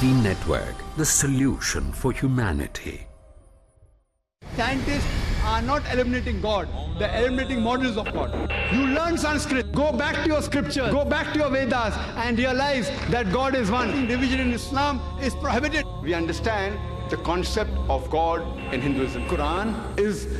the solution for humanity. Scientists are not eliminating God, they're eliminating models of God. You learn Sanskrit, go back to your scripture, go back to your Vedas, and realize that God is one. Division in Islam is prohibited. We understand the concept of God in Hinduism. Quran is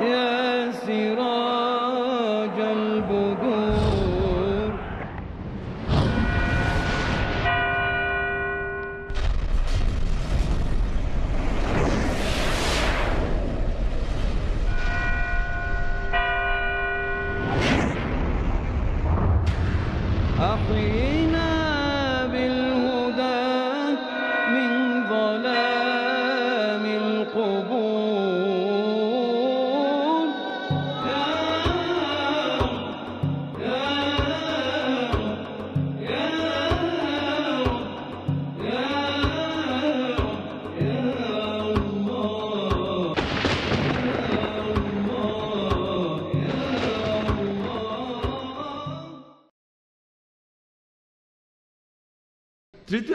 يا سراج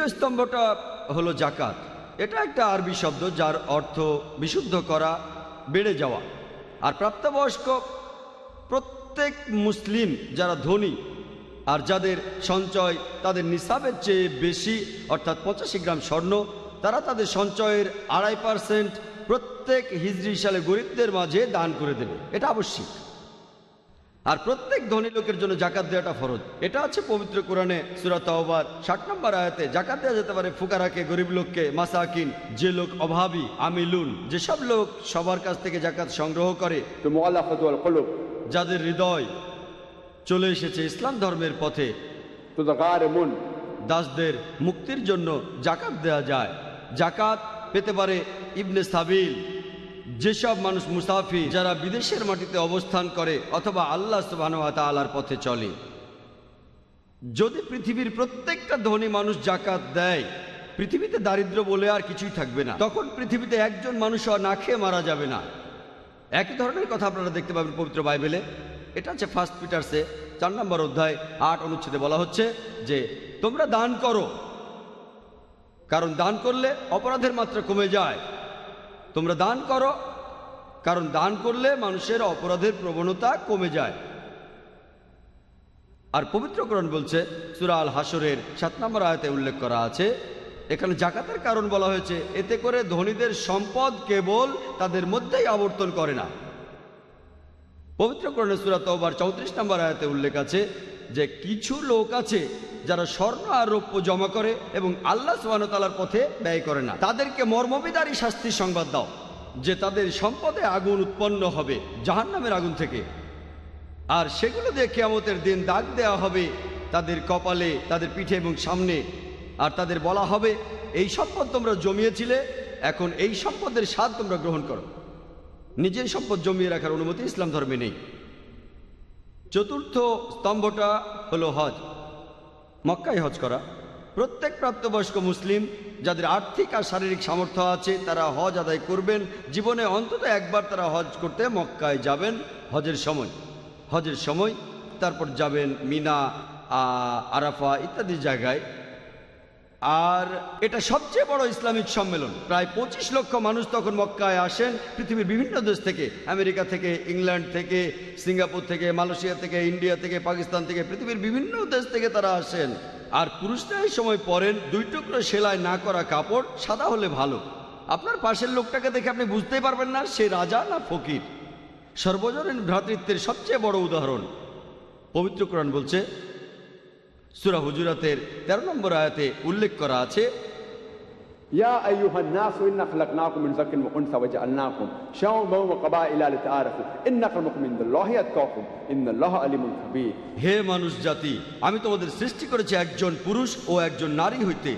তৃতীয় স্তম্ভটা হলো জাকাত। এটা একটা আরবি শব্দ যার অর্থ বিশুদ্ধ করা, বেড়ে যাওয়া। আর প্রাপ্তবয়স্ক প্রত্যেক মুসলিম যারা ধনী আর যাদের সঞ্চয় তাদের নিসাবের চেয়ে বেশি, অর্থাৎ পঁচাশি গ্রাম স্বর্ণ, তারা তাদের সঞ্চয়ের আড়াই পার্সেন্ট প্রত্যেক হিজড়ি সালে গরিবদের মাঝে দান করে দেবে। এটা আবশ্যিক। আর প্রত্যেক ধনী লোকের জন্য জাকাত দেওয়াটা ফরজ। এটা আছে পবিত্র কোরআনে সুরাত আহবার ষাট নম্বর আয়াতে জাকাত দেওয়া যেতে পারে ফুকারাকে গরিব লোককে মাসাকিন যে লোক অভাবী আমিলুন যেসব লোক সবার কাছ থেকে জাকাত সংগ্রহ করে যাদের হৃদয় চলে এসেছে ইসলাম ধর্মের পথে দাসদের মুক্তির জন্য জাকাত দেয়া যায়। জাকাত পেতে পারে ইবনে সাবিল যেসব মানুষ মুসাফি যারা বিদেশের মাটিতে অবস্থান করে অথবা আল্লাহ সুবাহর পথে চলে। যদি পৃথিবীর প্রত্যেকটা ধনী মানুষ জাকাত দেয়, পৃথিবীতে দারিদ্র বলে আর কিছুই থাকবে না। তখন পৃথিবীতে একজন মানুষ না খেয়ে মারা যাবে না। একই ধরনের কথা আপনারা দেখতে পাবেন পবিত্র বাইবেলে। এটা হচ্ছে ফার্স্ট পিটার্সে চার নম্বর অধ্যায় আট অনুচ্ছেদে বলা হচ্ছে যে, তোমরা দান করো। কারণ দান করলে অপরাধের মাত্রা কমে যায়। তোমরা দান করো। কারণ দান করলে মানুষের অপরাধের প্রবণতা কমে যায়। আর পবিত্রকরণ বলছে সুরাল হাসরের সাত নম্বর আয়তে উল্লেখ করা আছে, এখানে জাকাতের কারণ বলা হয়েছে, এতে করে ধনীদের সম্পদ কেবল তাদের মধ্যেই আবর্তন করে না। পবিত্রকরণে সুরাত তওবার চৌত্রিশ নম্বর আয়তে উল্লেখ আছে যে কিছু লোক আছে যারা স্বর্ণ আর রৌপ্য জমা করে এবং আল্লাহ সুবাহতালার পথে ব্যয় করে না। তাদেরকে মর্মবিদারী শাস্তির সংবাদ দাও, যে তাদের সম্পদে আগুন উৎপন্ন হবে, জাহান্নামের আগুন থেকে। আর সেগুলো দিয়ে কেয়ামতের দিন দাগ দেওয়া হবে তাদের কপালে, তাদের পিঠে এবং সামনে। আর তাদের বলা হবে, এই সম্পদ তোমরা জমিয়েছিলে, এখন এই সম্পদের স্বাদ তোমরা গ্রহণ করো। নিজের সম্পদ জমিয়ে রাখার অনুমতি ইসলাম ধর্মে নেই। চতুর্থ স্তম্ভটা হলো হজ। মক্কায় হজ করা। প্রত্যেক প্রাপ্তবয়স্ক মুসলিম যাদের আর্থিক আর শারীরিক সামর্থ্য আছে, তারা হজ আদায় করবেন। জীবনে অন্তত একবার তারা হজ করতে মক্কায় যাবেন হজের সময়। হজের সময়, তারপর যাবেন মিনা আরাফা ইত্যাদি জায়গায়। আর এটা সবচেয়ে বড় ইসলামিক সম্মেলন। প্রায় পঁচিশ লক্ষ মানুষ তখন মক্কায় আসেন। পৃথিবীর বিভিন্ন দেশ থেকে, আমেরিকা থেকে, ইংল্যান্ড থেকে, সিঙ্গাপুর থেকে, মালয়েশিয়া থেকে, ইন্ডিয়া থেকে, পাকিস্তান থেকে, পৃথিবীর বিভিন্ন দেশ থেকে তারা আসেন। আর পুরুষরা এই সময় পরেন, দুই টুকরো সেলাই না করা কাপড়, সাদা হলে ভালো। আপনার পাশের লোকটাকে দেখে আপনি বুঝতেই পারবেন না, সে রাজা না ফকির। সর্বজনীন ভ্রাতৃত্বের সবচেয়ে বড় উদাহরণ। পবিত্র কোরআন বলছে সুরা হুজুরাতের তেরো নম্বর আয়াতে উল্লেখ করা আছে ইয়া আইয়ুহান নাস ইন্না খলাকনাকুম মিন যাকিন ওয়া উনসা ওয়া জাআলনাকুম শাওবা ওয়া কাবাইলা লিতাআরাফু ইন্নাকুম মিনাল্লাহি আতকাকুম ইন্নাল্লাহা আলিমুন খাবীর. হে মানুষ জাতি আমি তোমাদের সৃষ্টি করেছি একজন পুরুষ ও একজন নারী হইতে।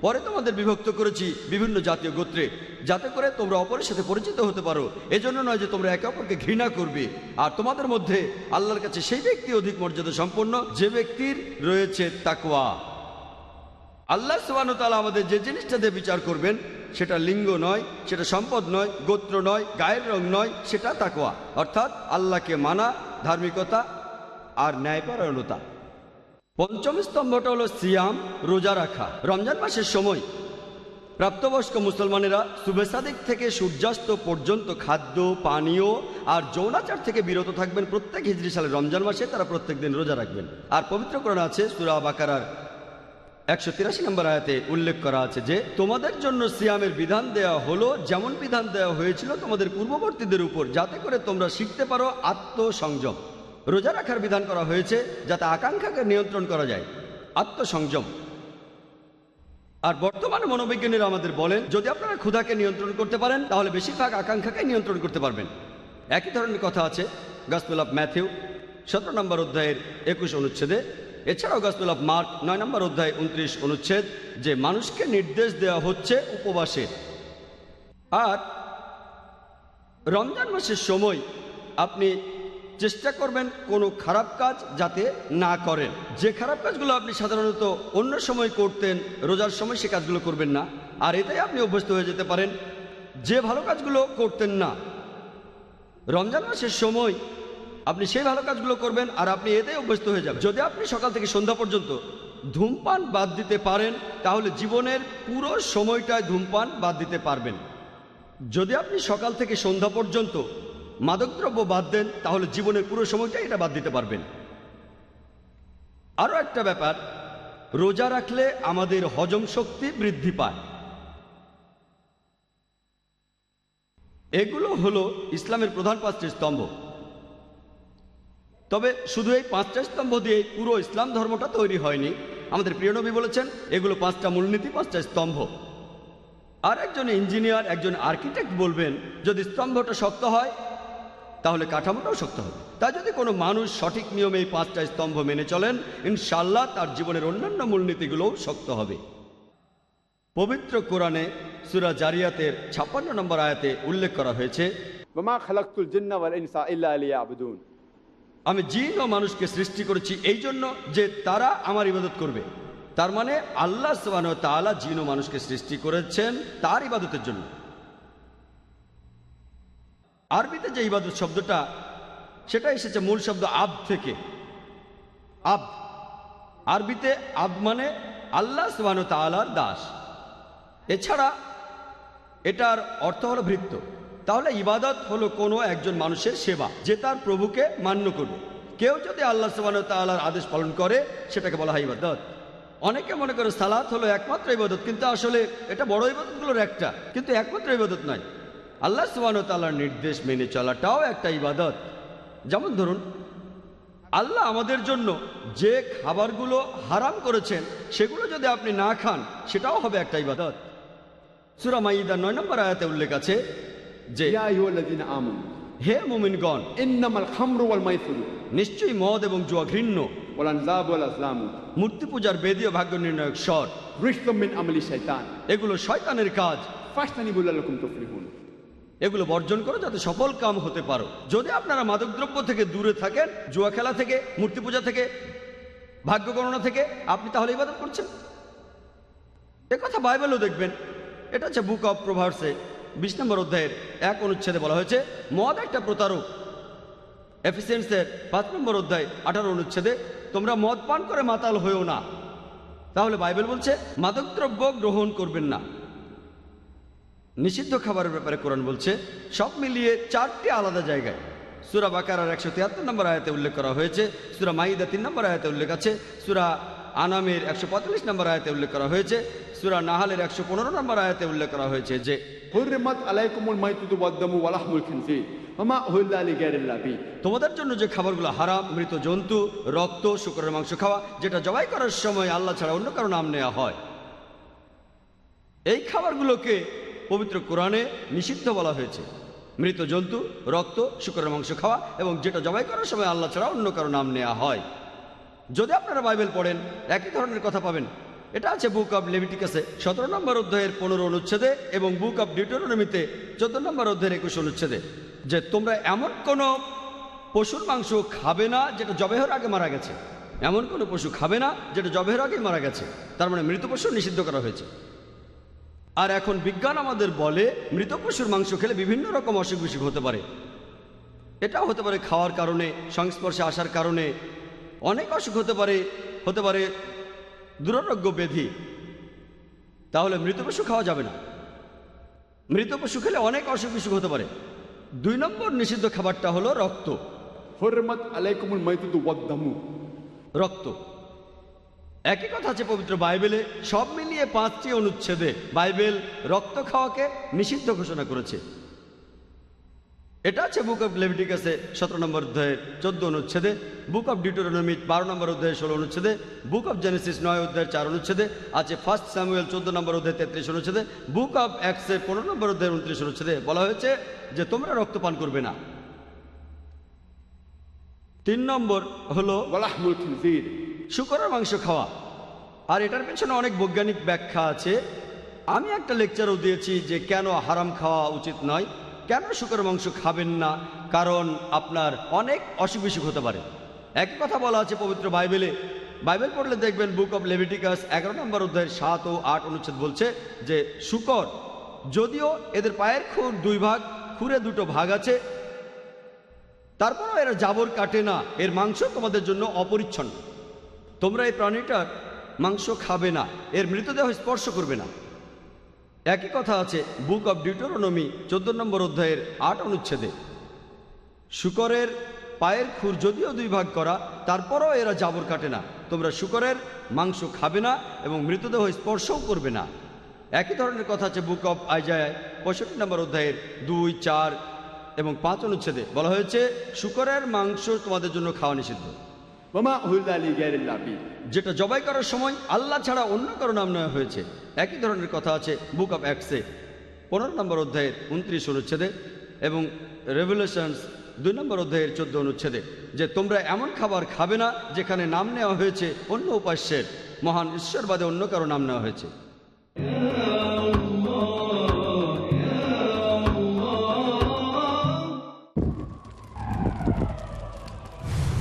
পরে তোমাদের বিভক্ত করেছি বিভিন্ন জাতীয় গোত্রে, যাতে করে তোমরা অপরের সাথে পরিচিত হতে পারো। এজন্য নয় যে তোমরা একে অপরকে ঘৃণা করবে। আর তোমাদের মধ্যে আল্লাহর কাছে সেই ব্যক্তি অধিক মর্যাদা সম্পন্ন, যে ব্যক্তির রয়েছে তাকওয়া। আল্লাহ সুবাহ তালা আমাদের যে জিনিসটা দিয়ে বিচার করবেন, সেটা লিঙ্গ নয়, সেটা সম্পদ নয়, গোত্র নয়, গায়ের রং নয়, সেটা তাকওয়া। অর্থাৎ আল্লাহকে মানা, ধার্মিকতা আর ন্যায়পরায়ণতা। পঞ্চম স্তম্ভটা হলো সিয়াম, রোজা রাখা। রমজান মাসের সময় প্রাপ্তবয়স্ক মুসলমানেরা সুবেসাদিক থেকে সূর্যাস্ত পর্যন্ত খাদ্য, পানীয় আর যৌনাচার থেকে বিরত থাকবেন। প্রত্যেক হিজরি সালে রমজান মাসে তারা প্রত্যেক দিন রোজা রাখবেন। আর পবিত্রকরণ আছে সুরা বাকারার একশো তিরাশি নম্বর আয়াতে উল্লেখ করা আছে যে, তোমাদের জন্য সিয়ামের বিধান দেয়া হলো, যেমন বিধান দেওয়া হয়েছিল তোমাদের পূর্ববর্তীদের উপর, যাতে করে তোমরা শিখতে পারো আত্মসংযম। রোজা রাখার বিধান করা হয়েছে যাতে আকাঙ্ক্ষাকে নিয়ন্ত্রণ করা যায়। আত্মসংযম। আর বর্তমানে মনোবিজ্ঞানীরা আমাদের বলেন, যদি আপনারা ক্ষুধাকে নিয়ন্ত্রণ করতে পারেন, তাহলে বেশিরভাগ আকাঙ্ক্ষাকে নিয়ন্ত্রণ করতে পারবেন। একই ধরনের কথা আছে গসপেল অফ ম্যাথিউ, সতেরো নম্বর অধ্যায়ের একুশ অনুচ্ছেদে। এছাড়াও গসপেল অফ মার্ক, নয় নম্বর অধ্যায়, উনত্রিশ অনুচ্ছেদ, যে মানুষকে নির্দেশ দেওয়া হচ্ছে উপবাসের আর রমজান মাসের সময় আপনি চেষ্টা করবেন কোনো খারাপ কাজ যাতে না করেন। যে খারাপ কাজগুলো আপনি সাধারণত অন্য সময় করতেন, রোজার সময় সে কাজগুলো করবেন না। আর এটাই আপনি অভ্যস্ত হয়ে যেতে পারেন। যে ভালো কাজগুলো করতেন না, রমজান মাসের সময় আপনি সেই ভালো কাজগুলো করবেন আর আপনি এতেই অভ্যস্ত হয়ে যাবেন। যদি আপনি সকাল থেকে সন্ধ্যা পর্যন্ত ধূমপান বাদ দিতে পারেন, তাহলে জীবনের পুরো সময়টায় ধূমপান বাদ দিতে পারবেন। যদি আপনি সকাল থেকে সন্ধ্যা পর্যন্ত মাদকদ্রব্য বাদ দেন, তাহলে জীবনের পুরো সময়টা এটা বাদ দিতে পারবেন। আরও একটা ব্যাপার, রোজা রাখলে আমাদের হজম শক্তি বৃদ্ধি পায়। এগুলো হলো ইসলামের প্রধান পাঁচটি স্তম্ভ। তবে শুধু এই পাঁচটা স্তম্ভ দিয়ে পুরো ইসলাম ধর্মটা তৈরি হয়নি। আমাদের প্রিয় নবী বলেছেন, এগুলো পাঁচটা মূলনীতি, পাঁচটা স্তম্ভ। আর একজন ইঞ্জিনিয়ার, একজন আর্কিটেক্ট বলবেন, যদি স্তম্ভটা শক্ত হয় তাহলে কাঠামোটাও শক্ত হবে। তা যদি কোনো মানুষ সঠিক নিয়মে এই পাঁচটা স্তম্ভ মেনে চলেন ইনশাল্লাহ তার জীবনের অন্যান্য মূলনীতিগুলোও শক্ত হবে। পবিত্র কোরআনে সুরা জারিয়াতের ছাপ্পান্ন নম্বর আয়াতে উল্লেখ করা হয়েছে আমি জিন ও মানুষকে সৃষ্টি করেছি এই জন্য যে তারা আমার ইবাদত করবে। তার মানে আল্লাহ সোবান তালা জিন ও মানুষকে সৃষ্টি করেছেন তার ইবাদতের জন্য। আরবিতে যে ইবাদত শব্দটা, সেটা এসেছে মূল শব্দ আব থেকে। আব। আরবিতে আব মানে আল্লাহ সুবাহ তাআলার দাস। এছাড়া এটার অর্থ হলো ভৃত্য। তাহলে ইবাদত হলো কোনো একজন মানুষের সেবা, যে তার প্রভুকে মান্য করবে। কেউ যদি আল্লাহ সুবাহ তাল্লাহর আদেশ পালন করে, সেটাকে বলা হয় ইবাদত। অনেকে মনে করে সালাত হলো একমাত্র ইবাদত, কিন্তু আসলে এটা বড় ইবাদতগুলোর একটা, কিন্তু একমাত্র ইবাদত নয়। আল্লাহ সুবাহতালার নির্দেশ মেনে চলাটাও একটা ইবাদত। যেমন ধরুন আল্লাহ আমাদের জন্য যে খাবারগুলো হারাম করেছেন সেগুলো যদি আপনি না খান সেটাও হবে একটা ইবাদত। সুরামাইদা নয় নম্বর আয়াতে উল্লেখ আছে যে হে মুমিনগণ নিশ্চয়ই মদ এবং জুয়া ঘৃণ্য মূর্তি পূজার বেদীয় ভাগ্য নির্ণায়ক শট এগুলো শয়তানের কাজ। ফাস্তানি বললাম তফরিহুন এগুলো বর্জন করো যাতে সফল কাম হতে পারো। যদি আপনারা মাদকদ্রব্য থেকে দূরে থাকেন, জুয়া খেলা থেকে, মূর্তি পূজা থেকে, ভাগ্য গণনা থেকে, আপনি তাহলে ইবাদত করছেন। এ কথা বাইবেলও দেখবেন। এটা হচ্ছে বুক অফ প্রভার্সে বিশ নম্বর অধ্যায়ের এক অনুচ্ছেদে বলা হয়েছে, মদ একটা প্রতারক। এফিসিয়েন্সের পাঁচ নম্বর অধ্যায়, আঠারো অনুচ্ছেদে, তোমরা মদ পান করে মাতাল হয়েও না। তাহলে বাইবেল বলছে, মাদকদ্রব্য গ্রহণ করবেন না। নিষিদ্ধ খাবারের ব্যাপারে কোরআন বলছে সব মিলিয়ে চারটি আলাদা জায়গায়। সুরা বাকারার একশো তিয়াত্তর নম্বর আয়তে উল্লেখ করা হয়েছে সুরা মাইদা তিন নম্বর আয়তে উল্লেখ আছে সুরা আনামের একশো পঁয়তাল্লিশ নম্বর আয়তে উল্লেখ করা হয়েছে সুরা নাহালের একশো পনেরো নম্বর আয়তে উল্লেখ করা হয়েছে যে তোমাদের জন্য যে খাবারগুলো হারাম মৃত জন্তু রক্ত শুকরের মাংস খাওয়া যেটা জবাই করার সময় আল্লাহ ছাড়া অন্য কারও নাম নেওয়া হয় এই খাবারগুলোকে পবিত্র কোরআনে নিষিদ্ধ বলা হয়েছে। মৃত জন্তু, রক্ত শুকরের মাংস খাওয়া এবং যেটা জবাই করার সময় আল্লাহ ছাড়া অন্য কারও নাম নেওয়া হয়। যদি আপনারা বাইবেল পড়েন, একই ধরনের কথা পাবেন। এটা আছে বুক অব লেভিটিকাসে সতেরো নম্বর অধ্যায়ের পনেরো অনুচ্ছেদে এবং বুক অব ডিউটোরনমিতে চোদ্দ নম্বর অধ্যায়ের একুশ অনুচ্ছেদে যে তোমরা এমন কোনো পশুর মাংস খাবে না যেটা জবেহর আগে মারা গেছে। এমন কোনো পশু খাবে না যেটা জবেহর আগে মারা গেছে। তার মানে মৃত পশু নিষিদ্ধ করা হয়েছে। আর এখন বিজ্ঞান আমাদের বলে মৃত পশুর মাংস খেলে বিভিন্ন রকম অসুখ বিসুখ হতে পারে। এটাও হতে পারে খাওয়ার কারণে সংস্পর্শে আসার কারণে। অনেক অসুখ হতে পারে হতে পারে দুরারোগ্য ব্যাধি। তাহলে মৃত পশু খাওয়া যাবে না। মৃত পশু খেলে অনেক অসুখ বিসুখ হতে পারে। দুই নম্বর নিষিদ্ধ খাবারটা হলো রক্ত। রক্ত। একই কথা আছে পবিত্র বাইবেলে, সব মিলিয়ে পাঁচটি অনুচ্ছেদে বাইবেল রক্ত খাওয়াকে নিষিদ্ধ ঘোষণা করেছে। এটা আছে বুক অফ লেভিটিকাসে সতেরো নম্বর অধ্যায়ের চোদ্দ অনুচ্ছেদে, বুক অফ ডিটোরনমি বারো নম্বর অধ্যায় ষোলো অনুচ্ছেদে, বুক অফ জেনেসিস নয় অধ্যায়ের চার অনুচ্ছেদে, আছে ফার্স্ট স্যামুয়েল চোদ্দ নম্বর অধ্যায় তেত্রিশ অনুচ্ছেদে, বুক অফ অ্যাক্সে পনেরো নম্বর অধ্যায়ের উনত্রিশ অনুচ্ছেদে বলা হয়েছে যে তোমরা রক্ত পান করবে না। তিন নম্বর হলো শুকরের মাংস খাওয়া। আর এটার পেছনে অনেক বৈজ্ঞানিক ব্যাখ্যা আছে। আমি একটা লেকচারও দিয়েছি যে কেন হারাম খাওয়া উচিত নয়, কেন শুকরের মাংস খাবেন না, কারণ আপনার অনেক অসুখ বিসুখ হতে পারে। একই কথা বলা আছে পবিত্র বাইবেলে। বাইবেল পড়লে দেখবেন বুক অব লেভিটিকাস এগারো নম্বর অধ্যায়ের সাত ও আট অনুচ্ছেদ বলছে যে, শুকর, যদিও এদের পায়ের খুর দুই ভাগ, খুরে দুটো ভাগ আছে, তারপরও এরা জাবর কাটে না। এর মাংস তোমাদের জন্য অপরিচ্ছন্ন। তোমরা এই প্রাণীটার মাংস খাবে না, এর মৃতদেহ স্পর্শ করবে না। একই কথা আছে বুক অব ডিউটোরনমি চোদ্দ নম্বর অধ্যায়ের আট অনুচ্ছেদে। শুকরের পায়ের খুর যদিও দুই ভাগ করা, তারপরও এরা জাবর কাটে না। তোমরা শুকরের মাংস খাবে না এবং মৃতদেহ স্পর্শও করবে না। একই ধরনের কথা আছে বুক অব আইজায় পঁয়ষট্টি নম্বর অধ্যায়ের দুই, চার এবং পাঁচ অনুচ্ছেদে। বলা হয়েছে, শুকরের মাংস তোমাদের জন্য খাওয়া নিষিদ্ধ। যেটা জবাই করার সময় আল্লাহ ছাড়া অন্য কারও নাম নেওয়া হয়েছে। একই ধরনের কথা আছে বুক অফ অ্যাক্সে পনেরো নম্বর অধ্যায়ের উনত্রিশ অনুচ্ছেদে এবং রেভুলেশনস দুই নম্বর অধ্যায়ের চোদ্দ অনুচ্ছেদে, যে তোমরা এমন খাবার খাবে না যেখানে নাম নেওয়া হয়েছে অন্য উপাস্যের। মহান ঈশ্বরবাদে অন্য কারও নাম নেওয়া হয়েছে।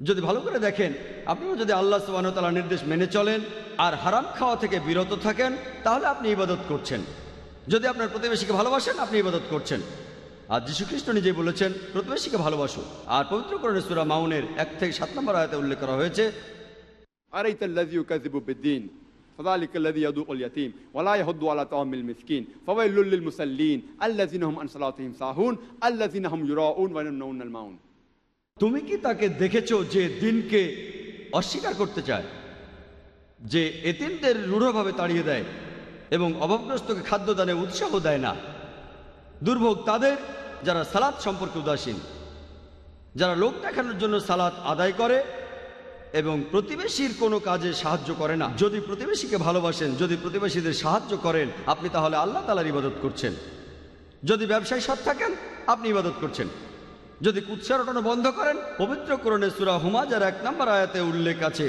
যদি ভালো করে দেখেন আপনিও যদি আল্লাহ সুবাহতালার নির্দেশ মেনে চলেন আর হারাম খাওয়া থেকে বিরত থাকেন তাহলে আপনি ইবাদত করছেন যদি আপনার প্রতিবেশীকে ভালোবাসেন আপনি ইবাদত করছেন আর যীশু খ্রিস্ট নিজেই বলেছেন প্রতিবেশীকে ভালোবাসো আর পবিত্র করণের সুরা মাউনের এক থেকে সাত নম্বর আয়তে উল্লেখ করা হয়েছে أريت الذي يكذب بالدين فذلك الذي يدوق اليتيم ولا يحض على طعام المسكين فويل للمسلين الذين هم عن صلاتهم ساهون الذين هم يراءون ويمنعون الماعون তুমি কি তাকে দেখেছ যে দিনকে অস্বীকার করতে চায়? যে এতিমদের রূঢ়ভাবে তাড়িয়ে দেয় এবং অভাবগ্রস্তকে খাদ্যদানে উৎসাহ দেয় না? দুর্ভোগ তাদের যারা সালাদ সম্পর্কে উদাসীন, যারা লোক দেখানোর জন্য সালাদ আদায় করে এবং প্রতিবেশীর কোনো কাজে সাহায্য করে না। যদি প্রতিবেশীকে ভালোবাসেন, যদি প্রতিবেশীদের সাহায্য করেন, আপনি তাহলে আল্লাহ তালার ইবাদত করছেন। যদি ব্যবসায় সৎ থাকেন, আপনি ইবাদত করছেন। যদি কুৎসা রটানো বন্ধ করেন পবিত্র করণে সুরা হুমাজার এক নম্বর আয়াতে উল্লেখ আছে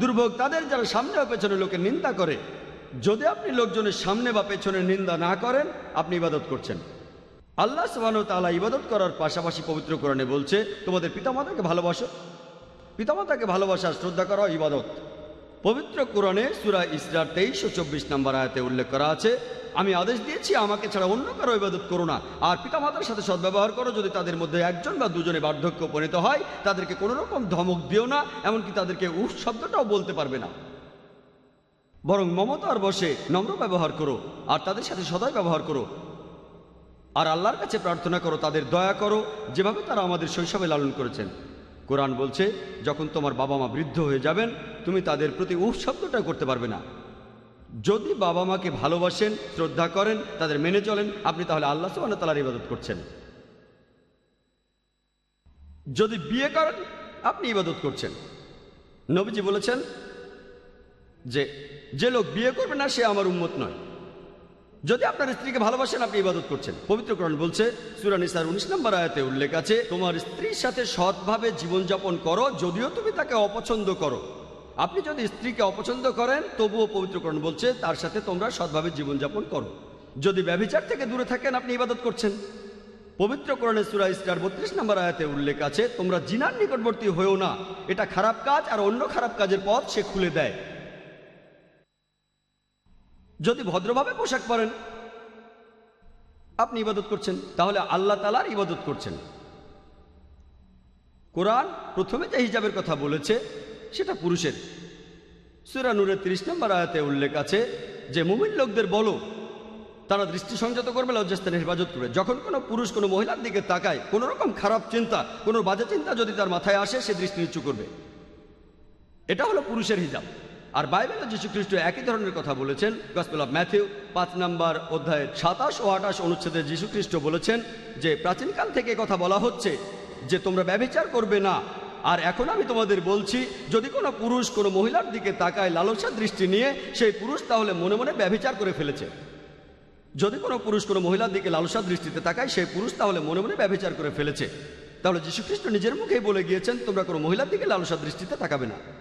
দুর্ভোগ তাদের যারা সামনে বা পেছনে লোকে নিন্দা করে যদি আপনি লোকজনের সামনে বা পেছনে নিন্দা না করেন আপনি ইবাদত করছেন। আল্লাহ সুবাহ তালা ইবাদত করার পাশাপাশি পবিত্র কোরআনে বলছে তোমাদের পিতামাতাকে ভালোবাসো। পিতামাতাকে ভালোবাসা শ্রদ্ধা করা ইবাদত। পবিত্র কোরআনে সুরা ইসরার তেইশ ও চব্বিশ নম্বর আয়াতে উল্লেখ করা আছে, আমি আদেশ দিয়েছি, আমাকে ছাড়া অন্য কারও ইবাদত করো না। আর পিতামাতার সাথে সদ্ব্যবহার করো, যদি তাদের মধ্যে একজন বা দুজনে বার্ধক্য উপনীত হয়, তাদেরকে কোনো রকম ধমক দিও না, এমনকি তাদেরকে উফ শব্দটাও বলতে পারবে না। বরং মমতার বসে নম্র ব্যবহার করো, আর তাদের সাথে সদয় ব্যবহার করো। আর আল্লাহর কাছে প্রার্থনা করো, তাদের দয়া করো, যেভাবে তারা আমাদের শৈশবে লালন করেছেন। কোরআন বলছে, যখন তোমার বাবা মা বৃদ্ধ হয়ে যাবেন, তুমি তাদের প্রতি উফ শব্দটা করতে পারবে না। যদি বাবা মাকে ভালোবাসেন, শ্রদ্ধা করেন, তাদের মেনে চলেন, আপনি তাহলে আল্লাহ সুবাহ তালার ইবাদত করছেন। যদি বিয়ে করেন, আপনি ইবাদত করছেন। নবীজি বলেছেন যে যে লোক বিয়ে করবে না, সে আমার উন্মত নয়। যদি আপনার স্ত্রীকে ভালোবাসেন, আপনি ইবাদত করছেন। পবিত্র কোরআন বলছে সুরানিসার উনিশ নম্বর আয়াতে উল্লেখ আছে, তোমার স্ত্রীর সাথে সৎভাবে জীবনযাপন করো, যদিও তুমি তাকে অপছন্দ করো। আপনি যদি স্ত্রীকে অপছন্দ করেন, তবুও পবিত্রকরণ বলছে, তার সাথে তোমরা সৎভাবে জীবনযাপন করো। যদি ব্যভিচার থেকে দূরে থাকেন, আপনি ইবাদত করছেন। পবিত্র কোরআনে সুরা ইসরার বত্রিশ নম্বর আয়াতে উল্লেখ আছে, তোমরা জিনার নিকটবর্তী হয়েও না। এটা খারাপ কাজ আর অন্য খারাপ কাজের পথ সে খুলে দেয়। যদি ভদ্রভাবে পোশাক পরেন। আপনি ইবাদত করছেন, তাহলে আল্লাহ তালার ইবাদত করছেন। কোরআন প্রথমে যে হিজাবের কথা বলেছে, সেটা পুরুষের। সুরা নূরের তিরিশ নম্বর আয়াতে উল্লেখ আছে যে, মুমিন লোকদের বলো, তারা দৃষ্টি সংযত করবে লজ্জাস্থানের হেফাজত করবে। যখন কোনো পুরুষ কোনো মহিলার দিকে তাকায়, কোনো রকম খারাপ চিন্তা, কোনো বাজে চিন্তা যদি তার মাথায় আসে, সে দৃষ্টি নিচু করবে। এটা হলো পুরুষের হিজাব। আর বাইবেলে যীশু খ্রিস্ট একই ধরনের কথা বলেছেন। গসপেল অফ ম্যাথিউ পাঁচ নম্বর অধ্যায়ে সাতাশ ও আঠাশ অনুচ্ছেদে যীশু খ্রিস্ট বলেছেন যে, প্রাচীনকাল থেকে কথা বলা হচ্ছে যে, তোমরা ব্যভিচার করবে না। আর এখন আমি তোমাদের বলছি, যদি কোনো পুরুষ কোনো মহিলার দিকে তাকায় লালসা দৃষ্টি নিয়ে, সেই পুরুষ তাহলে মনে মনে ব্যভিচার করে ফেলেছে। যদি কোনো পুরুষ কোনো মহিলার দিকে লালসা দৃষ্টিতে তাকায়, সেই পুরুষ তাহলে মনে মনে ব্যভিচার করে ফেলেছে। তাহলে যীশুখ্রিস্ট নিজের মুখেই বলে গিয়েছেন, তোমরা কোনো মহিলার দিকে লালসা দৃষ্টিতে তাকাবে না।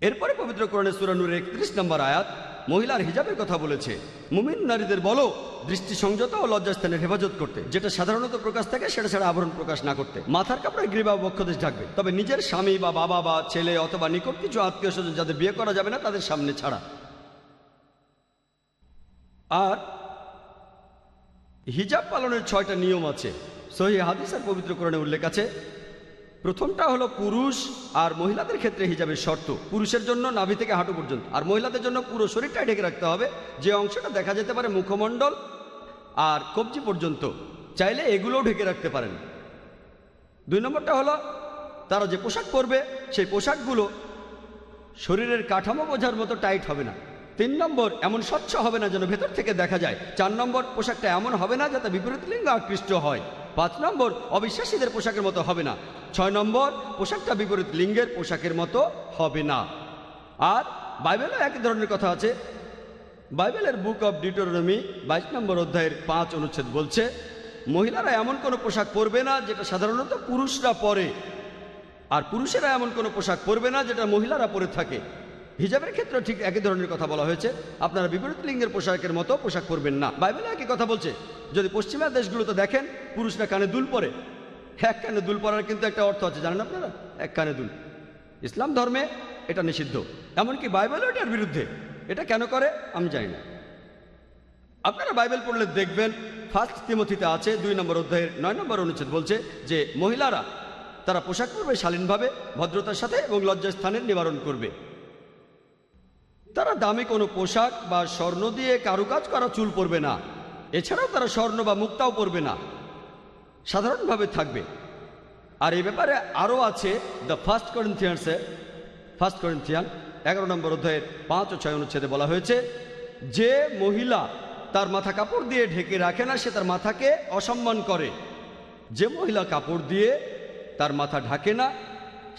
এরপরে পবিত্র করণে সুরানুর একত্রিশ নম্বর আয়াত, মহিলার হিজাবের কথা বলেছে। মুমিন নারীদের বলো দৃষ্টি সংযত ও লজ্জাস্থানের হেফাজত করতে। যেটা সাধারণত প্রকাশ থাকে, সেটা ছাড়া আবরণ প্রকাশ না করতে। মাথার কাপড়ে গ্রীবা বক্ষদেশ ঢাকবে। তবে নিজের স্বামী বা বাবা বা ছেলে অথবা নিকট কিছু আত্মীয় স্বজন যাদের বিয়ে করা যাবে না, তাদের সামনে ছাড়া। আর হিজাব পালনের ছয়টা নিয়ম আছে। সহি হাদিস আর পবিত্র করণে উল্লেখ আছে প্রথমটা হলো পুরুষ আর মহিলাদের ক্ষেত্রে হিজাবের শর্ত। পুরুষের জন্য নাভি থেকে হাঁটু পর্যন্ত। আর মহিলাদের জন্য পুরো শরীরটাই ঢেকে রাখতে হবে। যে অংশটা দেখা যেতে পারে মুখমণ্ডল আর কবজি পর্যন্ত। চাইলে এগুলোও ঢেকে রাখতে পারেন। দুই নম্বরটা হলো, তারা যে পোশাক পরবে, সেই পোশাকগুলো শরীরের কাঠামো বোঝার মতো টাইট হবে না। তিন নম্বর, এমন স্বচ্ছ হবে না যেন ভেতর থেকে দেখা যায়। চার নম্বর, পোশাকটা এমন হবে না যাতে বিপরীত লিঙ্গ আকৃষ্ট হয়। পাঁচ নম্বর, অবিশ্বাসীদের পোশাকের মতো হবে না। ছয় নম্বর, পোশাকটা বিপরীত লিঙ্গের পোশাকের মতো হবে না। আর বাইবেলও একই ধরনের কথা আছে। বাইবেলের বুক অব ডিটোরনমি বাইশ নম্বর অধ্যায়ের পাঁচ অনুচ্ছেদ বলছে, মহিলারা এমন কোনো পোশাক পরবে না যেটা সাধারণত পুরুষরা পরে। আর পুরুষেরা এমন কোনো পোশাক পরবে না যেটা মহিলারা পরে থাকে। হিজাবের ক্ষেত্রে ঠিক একই ধরনের কথা বলা হয়েছে। আপনারা বিপরীত লিঙ্গের পোশাকের মতো পোশাক পরবেন না। বাইবেলে একই কথা বলছে, যদি পশ্চিমা দেশগুলোতে দেখেন, পুরুষরা কানে দুল পরে। এক কানে দুল পরার কিন্তু একটা অর্থ আছে, জানেন আপনারা? এক কানে দুল। ইসলাম ধর্মে এটা নিষিদ্ধ। এমনকি বাইবেলও এটার বিরুদ্ধে। এটা কেন করে? আমি জানি না। আপনারা বাইবেল পড়লে দেখবেন, ফার্স্ট তিমথিতে আছে, দুই নম্বর অধ্যায়ের নয় নম্বর অনুচ্ছেদ বলছে যে, মহিলারা তারা পোশাক পরবে শালীনভাবে, ভদ্রতার সাথে এবং লজ্জাস্থানের নিবারণ করবে। তারা দামি কোনো পোশাক বা স্বর্ণ দিয়ে কারুকাজ করা চুল পরবে না। এছাড়াও তারা স্বর্ণ বা মুক্তাও পরবে না। সাধারণভাবে থাকবে। আর এই ব্যাপারে আরও আছে দ্য ফার্স্ট করিন্থিয়ান্সে ফার্স্ট করিন্থিয়ান এগারো নম্বর অধ্যায়ের পাঁচ ও ছয় অনুচ্ছেদে বলা হয়েছে, যে মহিলা তার মাথা কাপড় দিয়ে ঢেকে রাখে না, সে তার মাথাকে অসম্মান করে। যে মহিলা কাপড় দিয়ে তার মাথা ঢাকে না,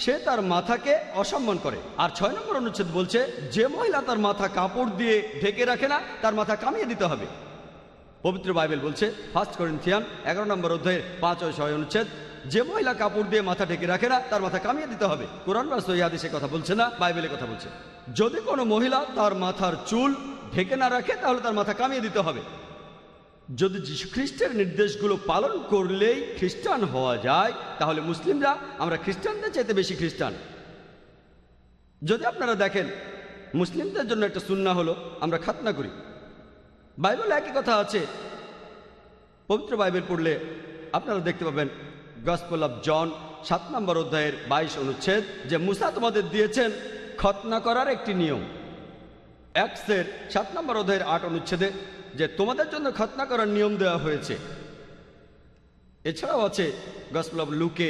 সে তার মাথাকে অসম্মান করে। আর ছয় নম্বর অনুচ্ছেদ বলছে, যে মহিলা তার মাথা কাপড় দিয়ে ঢেকে রাখে না, তার মাথা কামিয়ে দিতে হবে। পবিত্র বাইবেল বলছে ফার্স্ট করিন্থিয়ান এগারো নম্বর অধ্যায়ের পাঁচ ও ছয় অনুচ্ছেদ, যে মহিলা কাপড় দিয়ে মাথা ঢেকে রাখে না, তার মাথা কামিয়ে দিতে হবে। কোরআন বা সহিদে কথা বলছে না, বাইবেলে কথা বলছে। যদি কোনো মহিলা তার মাথার চুল ঢেকে না রাখে, তাহলে তার মাথা কামিয়ে দিতে হবে। যদি যীশু খ্রিস্টের নির্দেশগুলো পালন করলেই খ্রিস্টান হওয়া যায়, তাহলে মুসলিমরা, আমরা খ্রিস্টানদের চাইতে বেশি খ্রিস্টান। যদি আপনারা দেখেন, মুসলিমদের জন্য একটা সুন্না হলো, আমরা খাতনা করি। বাইবেলে একই কথা আছে। পবিত্র বাইবেল পড়লে আপনারা দেখতে পাবেন গসপল অফ জন সাত নম্বর অধ্যায়ের বাইশ অনুচ্ছেদ, যে মুসা তোমাদের দিয়েছেন খতনা করার একটি নিয়ম। অ্যাক্সের সাত নম্বর অধ্যায়ের আট অনুচ্ছেদে যে তোমাদের জন্য খতনা করার নিয়ম দেওয়া হয়েছে। এছাড়াও আছে গসপল অফ লুকে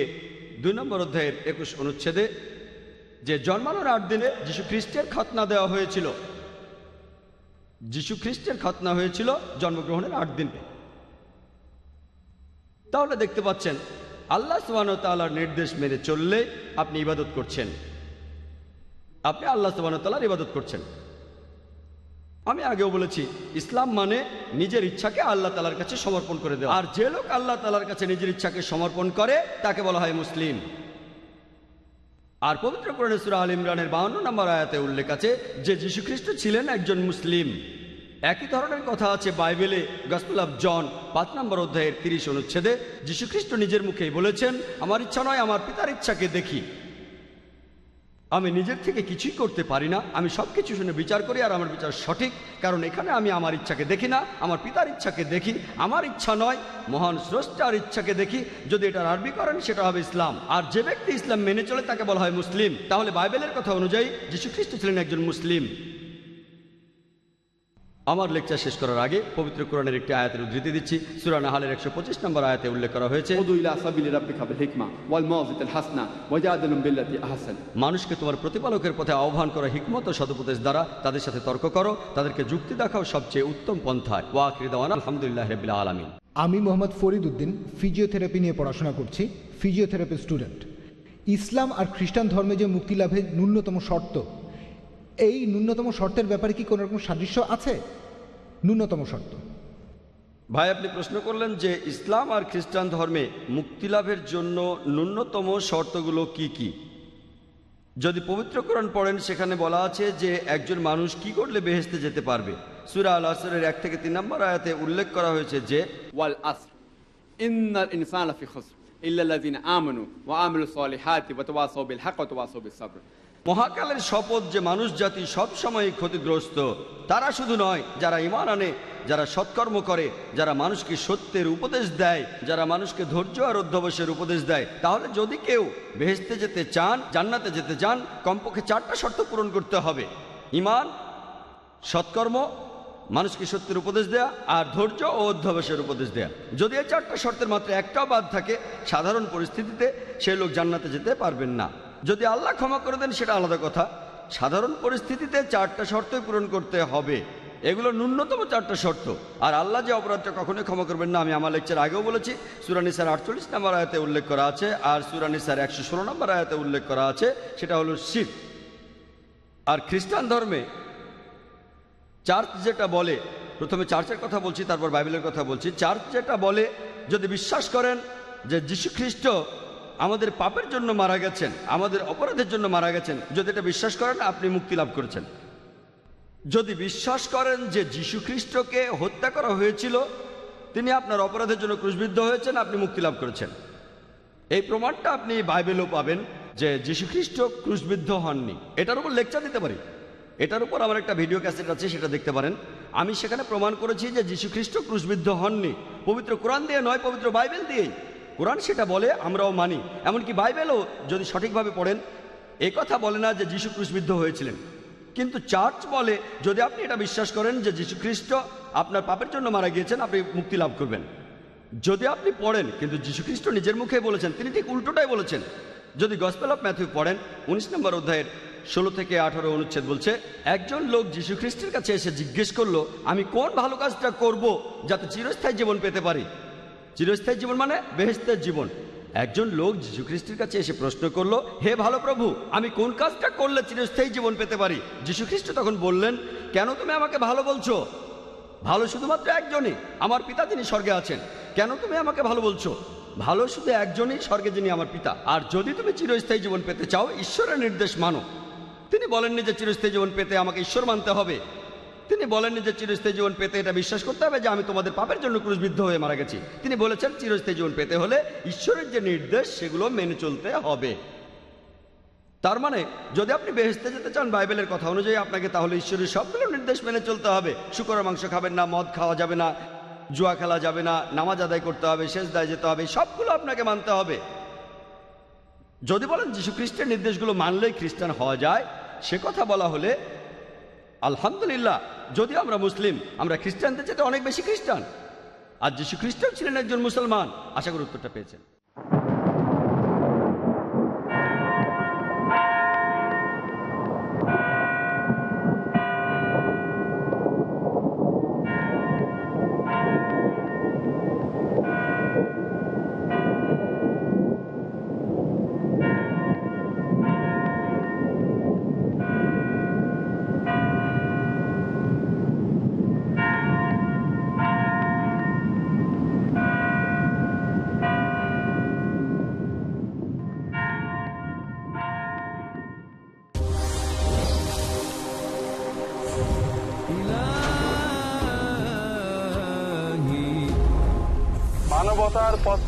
দুই নম্বর অধ্যায়ের একুশ অনুচ্ছেদে যে জন্মানোর আট দিনে যীশু খ্রিস্টের খতনা দেওয়া হয়েছিল। যীশু খ্রিস্টের খতনা হয়েছিল জন্মগ্রহণের আট দিনে তাহলে দেখতে পাচ্ছেন, আল্লাহ সুবান তাল্লার নির্দেশ মেনে চললে আপনি ইবাদত করছেন। আপনি আল্লাহ সুবান তাল্লার ইবাদত করছেন। আমি আগেও বলেছি, ইসলাম মানে নিজের ইচ্ছাকে আল্লাহ তালার কাছে সমর্পণ করে দেওয়া। আর যে লোক আল্লাহ তালার কাছে নিজের ইচ্ছাকে সমর্পণ করে, তাকে বলা হয় মুসলিম। আর পবিত্র কোরআনে সূরা আল ইমরানের বাহান্ন নম্বর আয়াতে উল্লেখ আছে, যে যীশুখ্রিস্ট ছিলেন একজন মুসলিম। একই ধরনের কথা আছে বাইবেলে, গসপুল অফ জন, পাঁচ নম্বর অধ্যায়ের তিরিশ অনুচ্ছেদে। যীশুখ্রিস্ট নিজের মুখেই বলেছেন, আমার ইচ্ছা নয়, আমার পিতার ইচ্ছাকে দেখি। আমি নিজের থেকে কিছুই করতে পারি না। আমি সব কিছু শুনে বিচার করি আর আমার বিচার সঠিক। কারণ এখানে আমি আমার ইচ্ছাকে দেখি না, আমার পিতার ইচ্ছাকে দেখি, আমার ইচ্ছা নয়, মহান স্রষ্টার ইচ্ছাকে দেখি। যদি এটা আরবি করেন সেটা হবে ইসলাম। আর যে ব্যক্তি ইসলাম মেনে চলে তাকে বলা হয় মুসলিম। তাহলে বাইবেলের কথা অনুযায়ী যীশু খ্রিস্ট ছিলেন একজন মুসলিম। আমার লেকচার শেষ করার আগে পবিত্র কোরআনের একটি আয়াতের উদ্ধৃতি দিচ্ছি। সুরান হালের একশো পঁচিশ নম্বর আয়াতে উল্লেখ করা হয়েছে মানুষকে তোমার প্রতিপালকের পথে আহ্বান করা হিকমত সদুপদেশ দ্বারা তাদের সাথে তর্ক করো তাদেরকে যুক্তি দেখাও সবচেয়ে উত্তম পন্থায়। ওয়াকৃদাওয়ান আলহামদুলিল্লাহ রবিল্লা আলমিন। আমি মোহাম্মদ ফরিদ উদ্দিন ফিজিওথেরাপি নিয়ে পড়াশোনা করছি ফিজিওথেরাপি স্টুডেন্ট। ইসলাম আর খ্রিস্টান ধর্মে যে মুক্তি লাভের ন্যূনতম শর্ত এই ন্যূনতম শর্তের ব্যাপারে কি কোনো রকম সাদৃশ্য আছে? ন্যূনতম শর্ত। ভাই আপনি প্রশ্ন করলেন যে ইসলাম আর খ্রিস্টান ধর্মে মুক্তিলাভের জন্য ন্যূনতম শর্তগুলো কি কি। যদি পবিত্রকরণ পড়েন সেখানে বলা আছে যে একজন মানুষ কি করলে বেহেস্তে যেতে পারবে? সুরা আল আসরের এক থেকে তিন নম্বর আয়াতে উল্লেখ করা হয়েছে যে ওয়াল আসর। ইন্নাল ইনসান ওয়া মহাকালের শপথ যে মানুষ জাতি সব সময় ক্ষতিগ্রস্ত, তারা শুধু নয়, যারা ইমান আনে, যারা সৎকর্ম করে, যারা মানুষকে সত্যের উপদেশ দেয়, যারা মানুষকে ধৈর্য আর অধ্যবসের উপদেশ দেয়, তাহলে যদি কেউ ভেস্তে যেতে চান, জান্নাতে যেতে চান, কমপক্ষে চারটা শর্ত পূরণ করতে হবে। ইমান সৎকর্ম, মানুষকে সত্যের উপদেশ দেয়া আর ধৈর্য ও অধ্যবসের উপদেশ দেয়া। যদি এই চারটা শর্তের মাত্র একটাও বাদ থাকে, সাধারণ পরিস্থিতিতে সেই লোক জান্নাতে যেতে পারবেন না। যদি আল্লাহ ক্ষমা করে দেন, সেটা আলাদা কথা। সাধারণ পরিস্থিতিতে চারটা শর্তই পূরণ করতে হবে। এগুলো ন্যূনতম চারটা শর্ত। আর আল্লাহ যে অপরাধটা কখনোই ক্ষমা করবেন না, আমি আমার লেকচার আগেও বলেছি। সুরানিসার আটচল্লিশ নম্বর আয়াতে উল্লেখ করা আছে, আর সুরানিসার একশো ষোলো নম্বর আয়াতে উল্লেখ করা আছে, সেটা হলো শিব আর খ্রিস্টান ধর্মে চার্চ যেটা বলে, প্রথমে চার্চের কথা বলছি, তারপর বাইবেলের কথা বলছি। চার্চ যেটা বলে, যদি বিশ্বাস করেন যে যীশু খ্রিস্ট আমাদের পাপের জন্য মারা গেছেন, আমাদের অপরাধের জন্য মারা গেছেন। যদি এটা বিশ্বাস করেন, আপনি মুক্তি লাভ করেছেন। যদি বিশ্বাস করেন যে যীশু খ্রিস্টকে হত্যা করা হয়েছিল, তিনি আপনার অপরাধের জন্য ক্রুশবিদ্ধ হয়েছেন, আপনি মুক্তি লাভ করেছেন। এই প্রমাণটা আপনি বাইবেলও পাবেন যে যীশু খ্রিস্ট ক্রুশবিদ্ধ হননি। এটার উপর লেকচার দিতে পারি? এটার উপর আমার একটা ভিডিও ক্যাসেট আছে, সেটা দেখতে পারেন। আমি সেখানে প্রমাণ করেছি যে যীশু খ্রিস্ট ক্রুশবিদ্ধ হননি। পবিত্র কোরআন দিয়ে নয়, পবিত্র বাইবেল দিয়েই। কোরআন সেটা বলে, আমরাও মানি। এমনকি বাইবেলও যদি সঠিকভাবে পড়েন, এ কথা বলে না যে যীশু ক্রুশবিদ্ধ হয়েছিলেন। কিন্তু চার্চ বলে, যদি আপনি এটা বিশ্বাস করেন যে যীশু খ্রিস্ট আপনার পাপের জন্য মারা গিয়েছেন, আপনি মুক্তি লাভ করবেন। যদি আপনি পড়েন, কিন্তু যীশু খ্রিস্ট নিজের মুখে বলেছেন, তিনি ঠিক উল্টোটাই বলেছেন। যদি গসপেল অফ ম্যাথিউ পড়েন, উনিশ নম্বর অধ্যায়ের ষোলো থেকে আঠারো অনুচ্ছেদ বলছে, একজন লোক যীশু খ্রিস্টের কাছে এসে জিজ্ঞেস করল, আমি কোন ভালো কাজটা করব যাতে চিরস্থায়ী জীবন পেতে পারি? চিরস্থায়ী জীবন মানে বেহেস্তের জীবন। একজন লোক যীশু খ্রিস্টের কাছে এসে প্রশ্ন করল, হে ভালো প্রভু, আমি কোন কাজটা করলে চিরস্থায়ী জীবন পেতে পারি? যীশু খ্রিস্ট তখন বললেন, কেন তুমি আমাকে ভালো বলছো? ভালো শুধুমাত্র একজনই, আমার পিতা যিনি স্বর্গে আছেন। কেন তুমি আমাকে ভালো বলছো? ভালো শুধু একজনই স্বর্গে যিনি আমার পিতা। আর যদি তুমি চিরস্থায়ী জীবন পেতে চাও, ঈশ্বরের নির্দেশ মানো। তিনি বলেননি যে চিরস্থায়ী জীবন পেতে আমাকে ঈশ্বর মানতে হবে। তিনি বলেননি যে চিরস্থায়ী জীবন পেতে এটা বিশ্বাস করতে হবে যে আমি তোমাদের পাপের জন্য ক্রুশবিদ্ধ হয়ে মারা গেছি। তিনি বলেছেন, চিরস্থায়ী জীবন পেতে হলে ঈশ্বরের যে নির্দেশ, সেগুলো মেনে চলতে হবে। তার মানে যদি আপনি বেহেস্তে যেতে চান বাইবেলের কথা অনুযায়ী, আপনাকে তাহলে ঈশ্বরের সবগুলো নির্দেশ মেনে চলতে হবে। শুকরের মাংস খাবেন না, মদ খাওয়া যাবে না, জুয়া খেলা যাবে না, নামাজ আদায় করতে হবে, শেষ দায় যেতে হবে সবগুলো আপনাকে মানতে হবে। যদি বলেন যীশু খ্রিস্টের নির্দেশগুলো মানলেই খ্রিস্টান হওয়া যায়, সে কথা বলা হলে আলহামদুলিল্লাহ, যদি আমরা মুসলিম, আমরা খ্রিস্টানদের চেয়ে অনেক বেশি খ্রিস্টান। আর যীশু খ্রিস্টান ছিলেন একজন মুসলমান, আশা করি উত্তরটা পেয়েছেন।